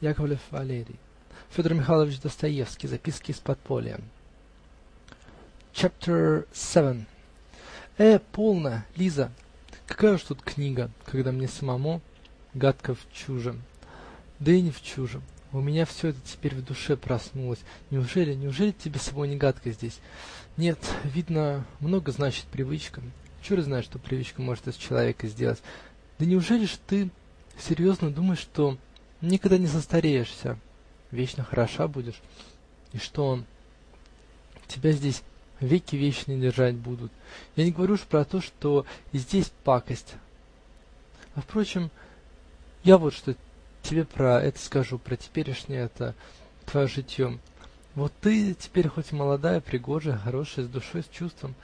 Яковлев Валерий Федор Михайлович Достоевский. Записки из подполья. Chapter seven. Э, полно, Лиза! Какая уж тут книга, когда мне самому гадко в чужем. Да и не в чужем. У меня все это теперь в душе проснулось. Неужели, неужели тебе собой не гадко здесь? Нет, видно, много значит привычка. Черт знает, что привычка может из человека сделать. Да неужели ж ты серьезно думаешь, что никогда не состареешься, вечно хороша будешь, и что тебя здесь веки вечные держать будут? Я не говорю уж про то, что и здесь пакость. А впрочем, я вот что тебе про это скажу, про теперешнее это твое житье. Вот ты теперь хоть и молодая, пригожая, хорошая, с душой, с чувством,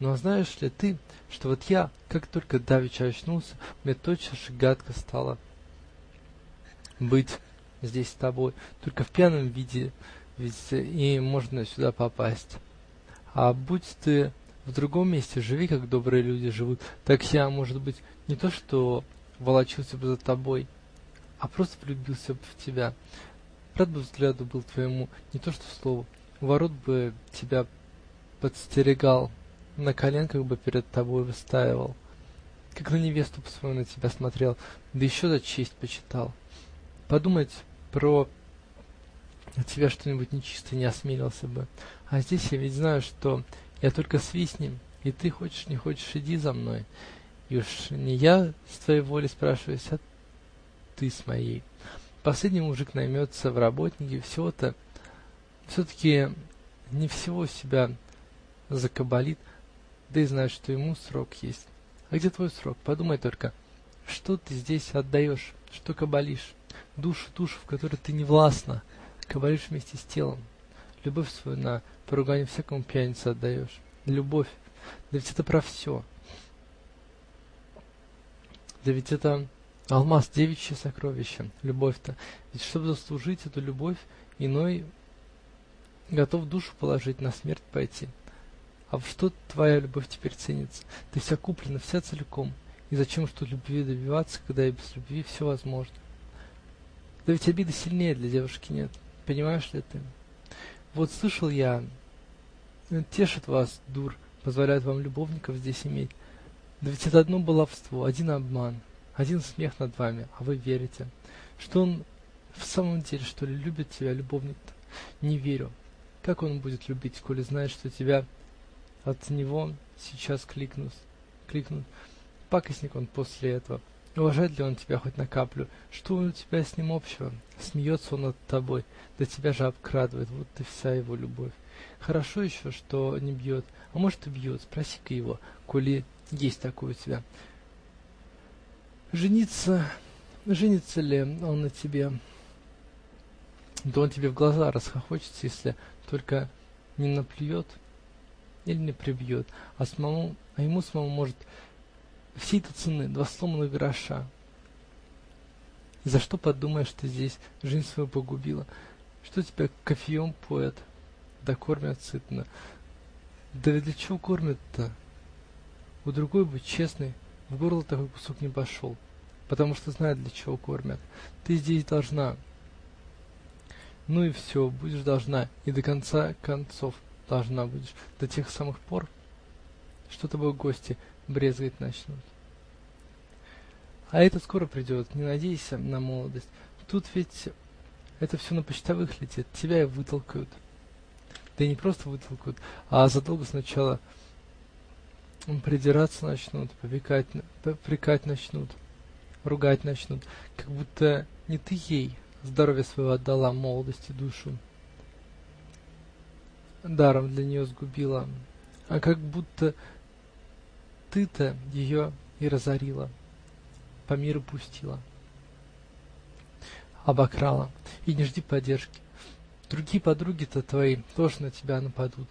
но знаешь ли ты, что вот я, как только давеча очнулся, мне тотчас же гадко стало быть здесь с тобой, только в пьяном виде, ведь и можно сюда попасть. А будь ты в другом месте, живи, как добрые люди живут, так я, может быть, не то что волочился бы за тобой, а просто влюбился бы в тебя. Рад бы взгляду был твоему, не то что слову, ворот бы тебя подстерегал, на коленках бы перед тобой выстаивал, как на невесту свою на тебя смотрел, да еще за честь почитал. Подумать про тебя что-нибудь нечистое не осмелился бы. А здесь я ведь знаю, что я только свистнем, и ты, хочешь не хочешь, иди за мной. И уж не я с твоей воли спрашиваюсь, а ты с моей. Последний мужик наймется в работники, всего-то все-таки не всего себя закабалит, да и знает, что ему срок есть. А где твой срок? Подумай только, что ты здесь отдаешь, что кабалишь? Душу, душу, в которой ты не властна, кабалишь вместе с телом. Любовь свою на поругание всякому пьянице отдаешь. Любовь, да ведь это про все. Да ведь это алмаз, девичье сокровище, любовь-то. Ведь чтобы заслужить эту любовь, иной готов душу положить, на смерть пойти. А в что твоя любовь теперь ценится? Ты вся куплена, вся целиком. И зачем что любви добиваться, когда и без любви все возможно? Да ведь обиды сильнее для девушки нет, понимаешь ли ты? Вот слышал я, тешит вас, дур, позволяет вам любовников здесь иметь. Да ведь это одно баловство, один обман, один смех над вами, а вы верите. Что он в самом деле, что ли, любит тебя, любовник-то? Не верю. Как он будет любить, коли знает, что тебя от него сейчас кликнут, кликнут. Пакостник он после этого. Уважает ли он тебя хоть на каплю? Что у тебя с ним общего? Смеется он над тобой, да тебя же обкрадывает, вот и вся его любовь. Хорошо еще, что не бьет, а может и бьет, спроси-ка его, коли есть такой у тебя. Жениться, женится ли он на тебе? Да он тебе в глаза расхохочется, если только не наплюет или не прибьет, а самому, а ему самому, может, всей-то цены два сломанных гроша. И за что, подумаешь, ты здесь жизнь свою погубила? Что тебя кофеем поят, да кормят сытно? Да ведь для чего кормят-то? У другой бы, честный, в горло такой кусок не пошел, потому что знает, для чего кормят. Ты здесь должна. Ну и все, будешь должна, и до конца концов должна будешь, до тех самых пор, что тобой гости брезгать начнут. А это скоро придет, не надейся на молодость. Тут ведь это все на почтовых летит, тебя и вытолкают. Да и не просто вытолкают, а задолго сначала придираться начнут, попекать, попрекать начнут, ругать начнут, как будто не ты ей здоровье своего отдала, молодости душу даром для нее сгубила, а как будто ты-то ее и разорила, по миру пустила, обокрала, и не жди поддержки. Другие подруги-то твои тоже на тебя нападут,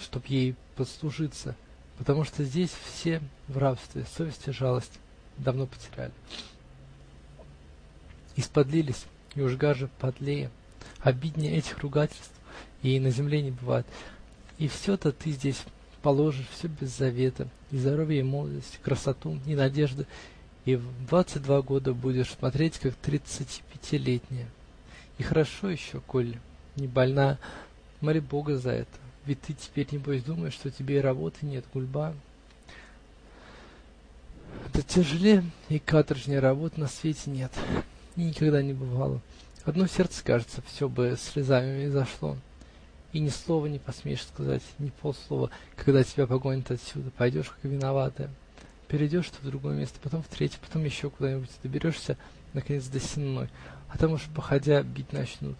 чтоб ей послужиться, потому что здесь все в рабстве, совесть и жалость давно потеряли. Исподлились, и уж гаже подлее, обиднее этих ругательств и на земле не бывает. И все-то ты здесь положишь, все без завета, и здоровье, и молодость, красоту, и надежду, и в двадцать два года будешь смотреть, как тридцатипятилетняя. И хорошо еще, коль не больна, моли бога за это, ведь ты теперь небось думаешь, что тебе и работы нет, гульба. Да тяжелее и каторжнее работы на свете нет, и никогда не бывало. Одно сердце, кажется, все бы слезами изошло, и ни слова не посмеешь сказать, ни полслова, когда тебя погонят отсюда, пойдешь как виноватая, перейдешь ты в другое место, потом в третье, потом еще куда-нибудь, доберешься, наконец, до Сенной, а там уж, походя, бить начнут.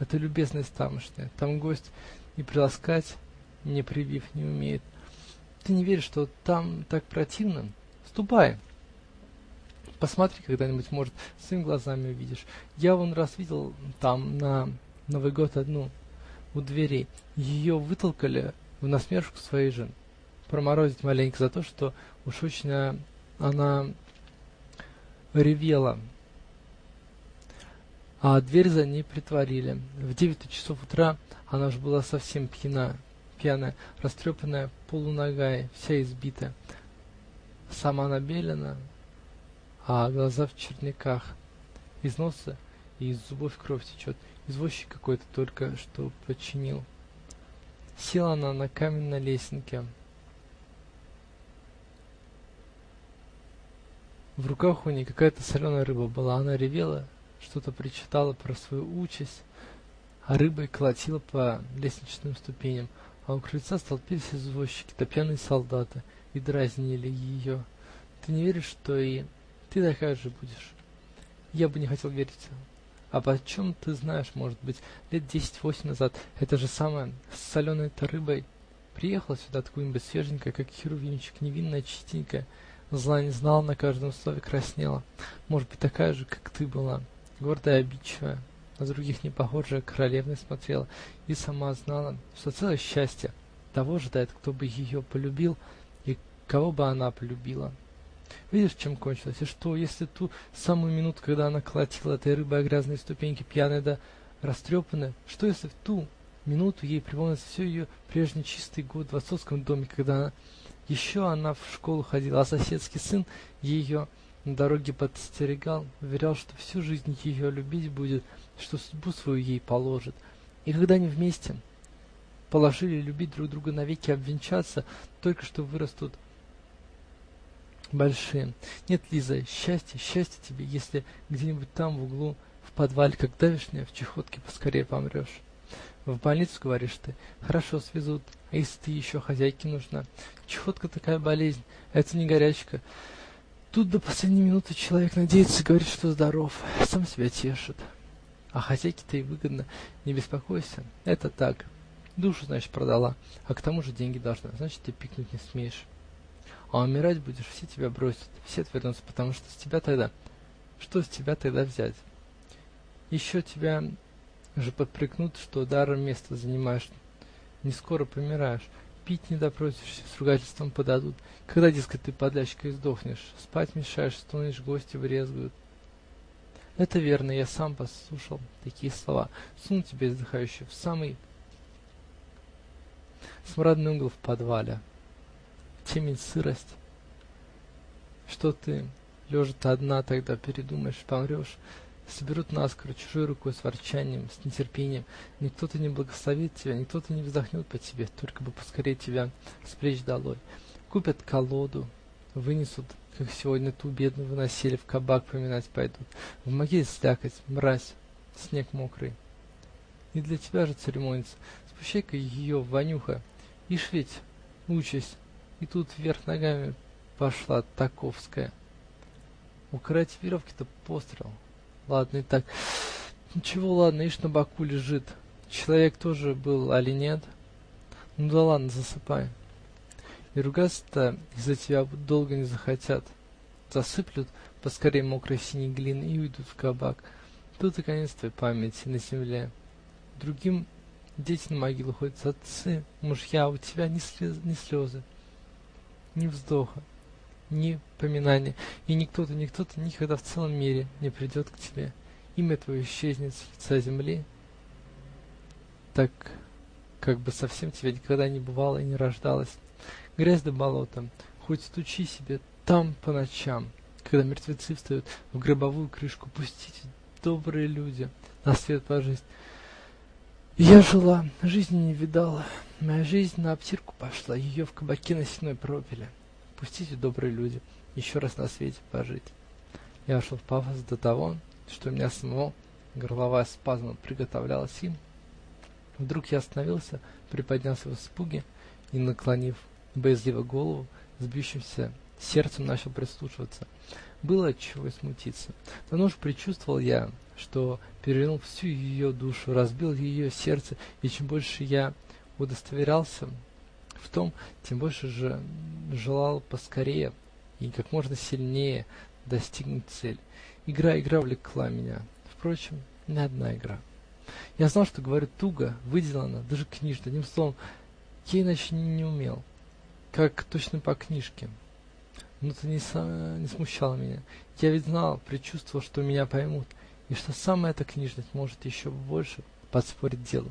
Это любезность тамошняя, там гость и приласкать, не привив, не умеет. Ты не веришь, что там так противно? Ступай. Посмотри когда-нибудь, может, своими глазами увидишь. Я вон раз видел там на Новый год одну у дверей. Ее вытолкали в насмешку своей же проморозить маленько за то, что уж очень она ревела. А дверь за ней притворили. В девять часов утра она уж была совсем пьяна, пьяная, растрепанная, полуногая, вся избитая. Сама набелена, а глаза в черняках. Из носа и из зубов кровь течет. Извозчик какой-то только что починил. Села она на каменной лесенке. В руках у ней какая-то соленая рыба была. Она ревела, что-то причитала про свою участь, а рыба и колотила по лестничным ступеням, а у крыльца столпились извозчики да пьяные солдаты и дразнили ее. Ты не веришь, что и ты такая же будешь? Я бы не хотел верить. А почем ты знаешь, может быть, лет десять-восемь назад эта же самая с соленой-то рыбой приехала сюда откуда-нибудь свеженькая, как херувимчик, невинная, чистенькая, зла не знала, на каждом слове краснела. Может быть, такая же, как ты была, гордая, обидчивая, на других не похожая, королевной смотрела и сама знала, что целое счастье того ждает, кто бы ее полюбил и кого бы она полюбила. Видишь, чем кончилось? И что, если ту самую минуту, когда она колотила этой рыбой грязные ступеньки, пьяная да растрепанная, что, если в ту минуту ей припомнится все ее прежний чистый год в отцовском доме, когда еще она в школу ходила, а соседский сын ее на дороге подстерегал, уверял, что всю жизнь ее любить будет, что судьбу свою ей положит. И когда они вместе положили любить друг друга навеки, обвенчаться, только что вырастут большие. Нет, Лиза, счастье, счастье тебе, если где-нибудь там в углу, в подвале, как давешняя, в чехотке поскорее помрешь. В больницу, говоришь ты, хорошо свезут, а если ты еще хозяйке нужна? Чехотка такая болезнь, это не горячка. Тут до последней минуты человек надеется, говорит, что здоров, сам себя тешит. А хозяйке-то и выгодно, не беспокойся, это так. Душу, значит, продала, а к тому же деньги должна, значит, ты пикнуть не смеешь. А умирать будешь, все тебя бросят, все отвернутся, потому что с тебя тогда... Что с тебя тогда взять? Еще тебя же подпрекнут, что даром место занимаешь, не скоро помираешь, пить не допросишься, с ругательством подадут. Когда, дескать, ты подлячкой сдохнешь, спать мешаешь, стонешь, гости брезгуют. Это верно, я сам послушал такие слова. Сунул тебя, издыхающий, в самый смрадный угол в подвале темень, сырость. Что ты, лежа-то одна, тогда передумаешь, помрешь, соберут наскоро чужой рукой с ворчанием, с нетерпением. Никто-то не благословит тебя, никто-то не вздохнет по тебе, только бы поскорее тебя с плеч долой. Купят колоду, вынесут, как сегодня ту бедную выносили, в кабак поминать пойдут. В могиле слякоть, мразь, снег мокрый. Не для тебя же церемониться. Спущай-ка ее, Ванюха, ишь ведь, участь, и тут вверх ногами пошла таковская. Укрыть веревки-то пострел. Ладно и так. Ничего, ладно, ишь на боку лежит. Человек тоже был, али нет? Ну да ладно, засыпай. И ругаться-то из-за тебя долго не захотят. Засыплют поскорее мокрой синей глины и уйдут в кабак. Тут и конец твоей памяти на земле. Другим дети на могилу ходят, отцы, мужья, а у тебя ни слез, ни слезы ни вздоха, ни поминания, и никто-то, никто-то никогда в целом мире не придет к тебе. Имя твое исчезнет с лица земли, так как бы совсем тебя никогда не бывало и не рождалось. Грязь да болото, хоть стучи себе там по ночам, когда мертвецы встают в гробовую крышку, пустите, добрые люди, на свет пожить. Я жила, жизни не видала, моя жизнь на обтирку пошла, ее в кабаке на сеной пропили. Пустите, добрые люди, еще раз на свете пожить. Я вошел в пафос до того, что у меня самого горловая спазма приготовлялась, и вдруг я остановился, приподнялся в испуге и, наклонив боязливо голову, с бьющимся сердцем начал прислушиваться. Было отчего и смутиться. Давно уж предчувствовал я, что перевернул всю ее душу, разбил ее сердце, и чем больше я удостоверялся в том, тем больше же желал поскорее и как можно сильнее достигнуть цели. Игра, игра влекла меня. Впрочем, не одна игра. Я знал, что говорю туго, выделано, даже книжно. Одним словом, я иначе не умел, как точно по книжке. Но это не, не смущало меня. Я ведь знал, предчувствовал, что меня поймут, и что самая эта книжность может еще больше подспорить делу.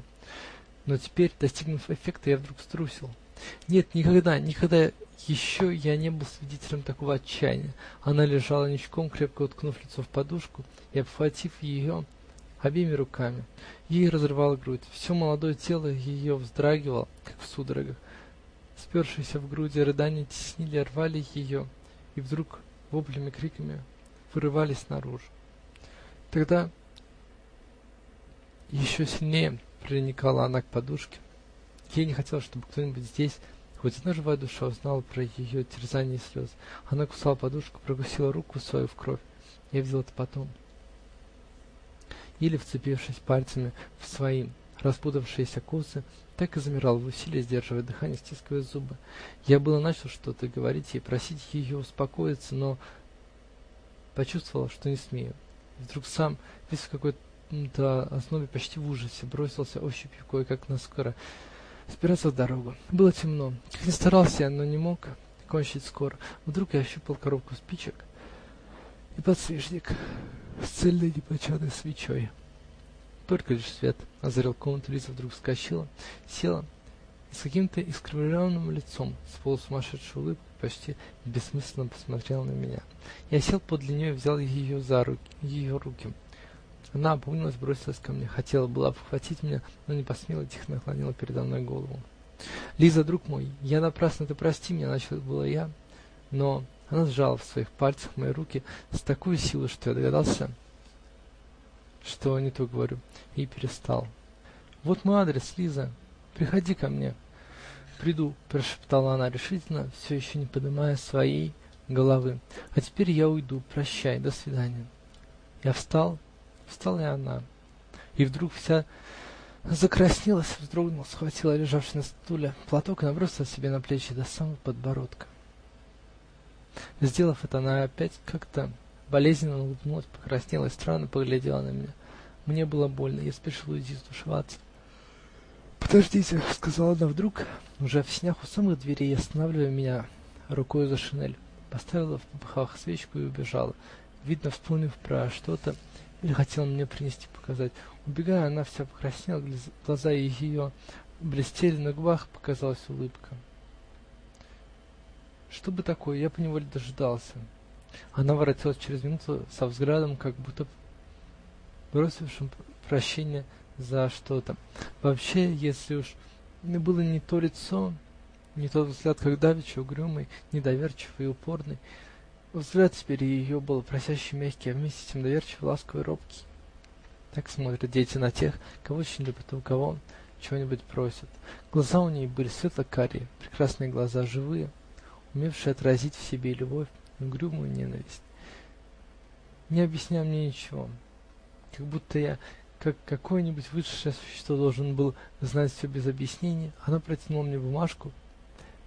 Но теперь, достигнув эффекта, я вдруг струсил. Нет, никогда, никогда еще я не был свидетелем такого отчаяния. Она лежала ничком, крепко уткнув лицо в подушку и обхватив ее обеими руками. Ей разрывало грудь. Все молодое тело ее вздрагивало, как в судорогах. Спершиеся в груди рыдания теснили, рвали ее и вдруг воплями, криками вырывались наружу. Тогда еще сильнее приникала она к подушке. Ей не хотелось, чтобы кто-нибудь здесь, хоть одна живая душа, узнала про ее терзание и слезы. Она кусала подушку, прокусила руку свою в кровь. Я видел это потом. Или, вцепившись пальцами в свои распутавшиеся косы, так и замирал в усилии, сдерживая дыхание, стискивая зубы. Я было начал что-то говорить ей, просить ее успокоиться, но почувствовал, что не смею. Вдруг сам, весь в какой-то ознобе, почти в ужасе, бросился ощупью кое-как наскоро спираться в дорогу. Было темно. Как ни старался я, но не мог кончить скоро. Вдруг я ощупал коробку спичек и подсвечник с цельной непочатой свечой. Только лишь свет озарил комнату, Лиза вдруг вскочила, села и с каким-то искривленным лицом, с полусумасшедшей улыбкой, почти бессмысленно посмотрела на меня. Я сел подле нее и взял ее за руки, ее руки. Она опомнилась, бросилась ко мне, хотела была обхватить меня, но не посмела, тихо наклонила передо мной голову. Лиза, друг мой, я напрасно, ты прости меня, начал было я, но она сжала в своих пальцах мои руки с такой силой, что я догадался, что не то говорю, и перестал. Вот мой адрес, Лиза, приходи ко мне. Приду, прошептала она решительно, все еще не поднимая своей головы. А теперь я уйду, прощай, до свидания. Я встал, встала и она, и вдруг вся закраснелась, вздрогнула, схватила лежавший на стуле платок и набросила себе на плечи до самого подбородка. Сделав это, она опять как-то болезненно улыбнулась, покраснела и странно поглядела на меня. Мне было больно, я спешил уйти стушеваться. "Подождите", сказала она вдруг, уже в снях у самых дверей, останавливая меня рукой за шинель. Поставила в попыхах свечку и убежала, видно, вспомнив про что-то или хотела мне принести показать. Убегая, она вся покраснела, глаза ее блестели, на губах показалась улыбка. Что бы такое, я поневоле дожидался. Она воротилась через минуту со взглядом, как будто бросившим прощение за что-то. Вообще, если уж было не то лицо, не тот взгляд, как давеча, угрюмый, недоверчивый и упорный, взгляд теперь ее был просящий, мягкий, а вместе с тем доверчивый, ласковый, робкий. Так смотрят дети на тех, кого очень любят и у кого чего-нибудь просят. Глаза у ней были светло-карие, прекрасные глаза, живые, умевшие отразить в себе любовь и угрюмую ненависть. Не объясняя мне ничего, как будто я, как какое-нибудь высшее существо, должен был знать все без объяснений, она протянула мне бумажку.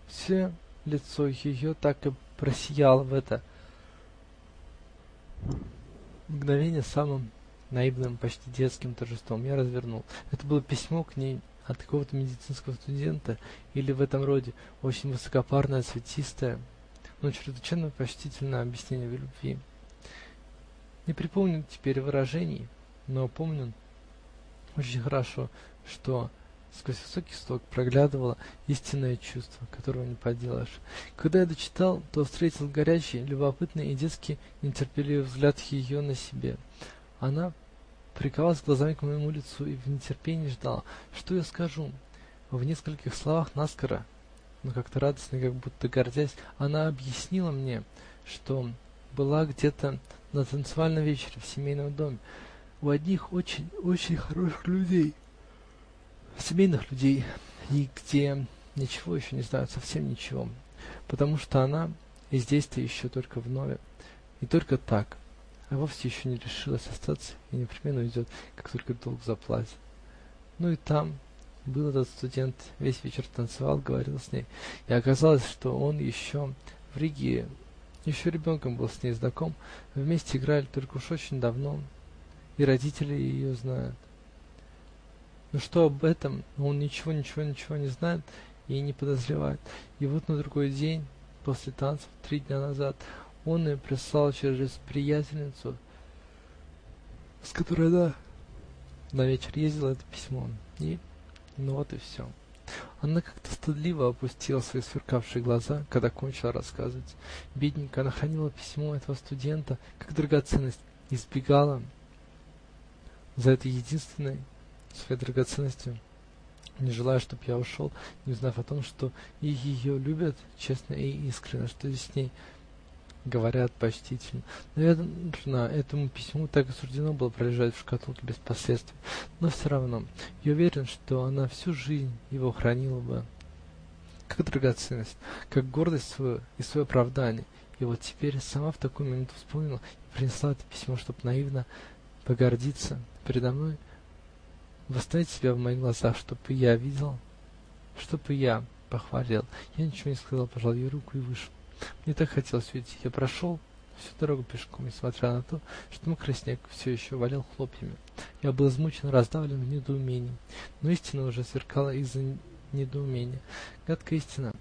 Все лицо ее так и просияло в это мгновение самым наивным, почти детским торжеством. Я развернул. Это было письмо к ней от какого-то медицинского студента или в этом роде, очень высокопарное, цветистое, но чрезвычайно почтительное объяснение любви. Не припомню теперь выражений, но помню очень хорошо, что сквозь высокий сток проглядывало истинное чувство, которого не поделаешь. Когда я дочитал, то встретил горячий, любопытный и детский нетерпеливый взгляд ее на себе. Она приковалась глазами к моему лицу и в нетерпении ждала, что я скажу. В нескольких словах наскоро, но как-то радостно как будто гордясь, она объяснила мне, что была где-то на танцевальном вечере в семейном доме у одних очень, очень хороших людей, семейных людей, и где ничего еще не знают, совсем ничего, потому что она и здесь-то еще только вновь, и только так, а вовсе еще не решилась остаться и непременно уйдет, как только долг заплатит. Ну и там был этот студент, весь вечер танцевал, говорил с ней, и оказалось, что он еще в Риге, еще ребенком был с ней знаком, вместе играли только уж очень давно, и родители ее знают. Но что об этом он ничего, ничего, ничего не знает и не подозревает. И вот на другой день, после танцев, три дня назад, он и прислал через приятельницу, с которой она на вечер ездила, это письмо. И ну вот и все. Она как-то стыдливо опустила свои сверкавшие глаза, когда кончила рассказывать. Бедненькая, она хранила письмо этого студента как драгоценность, избегала за этой единственной своей драгоценностью, не желая, чтобы я ушел, не узнав о том, что и ее любят честно и искренне, что с ней говорят почтительно. Наверно, этому письму так и суждено было пролежать в шкатулке без последствий, но все равно я уверен, что она всю жизнь его хранила бы как драгоценность, как гордость свою и свое оправдание. И вот теперь сама в такую минуту вспомнила и принесла это письмо, чтобы наивно погордиться передо мной, восстановить себя в моих глазах, чтобы я видел, чтобы я похвалил. Я ничего не сказал, пожал ей руку и вышел. Мне так хотелось уйти. Я прошел всю дорогу пешком, несмотря на то, что мокрый снег все еще валил хлопьями. Я был измучен, раздавлен в недоумении, но истина уже сверкала из-за недоумения. Гадкая истина!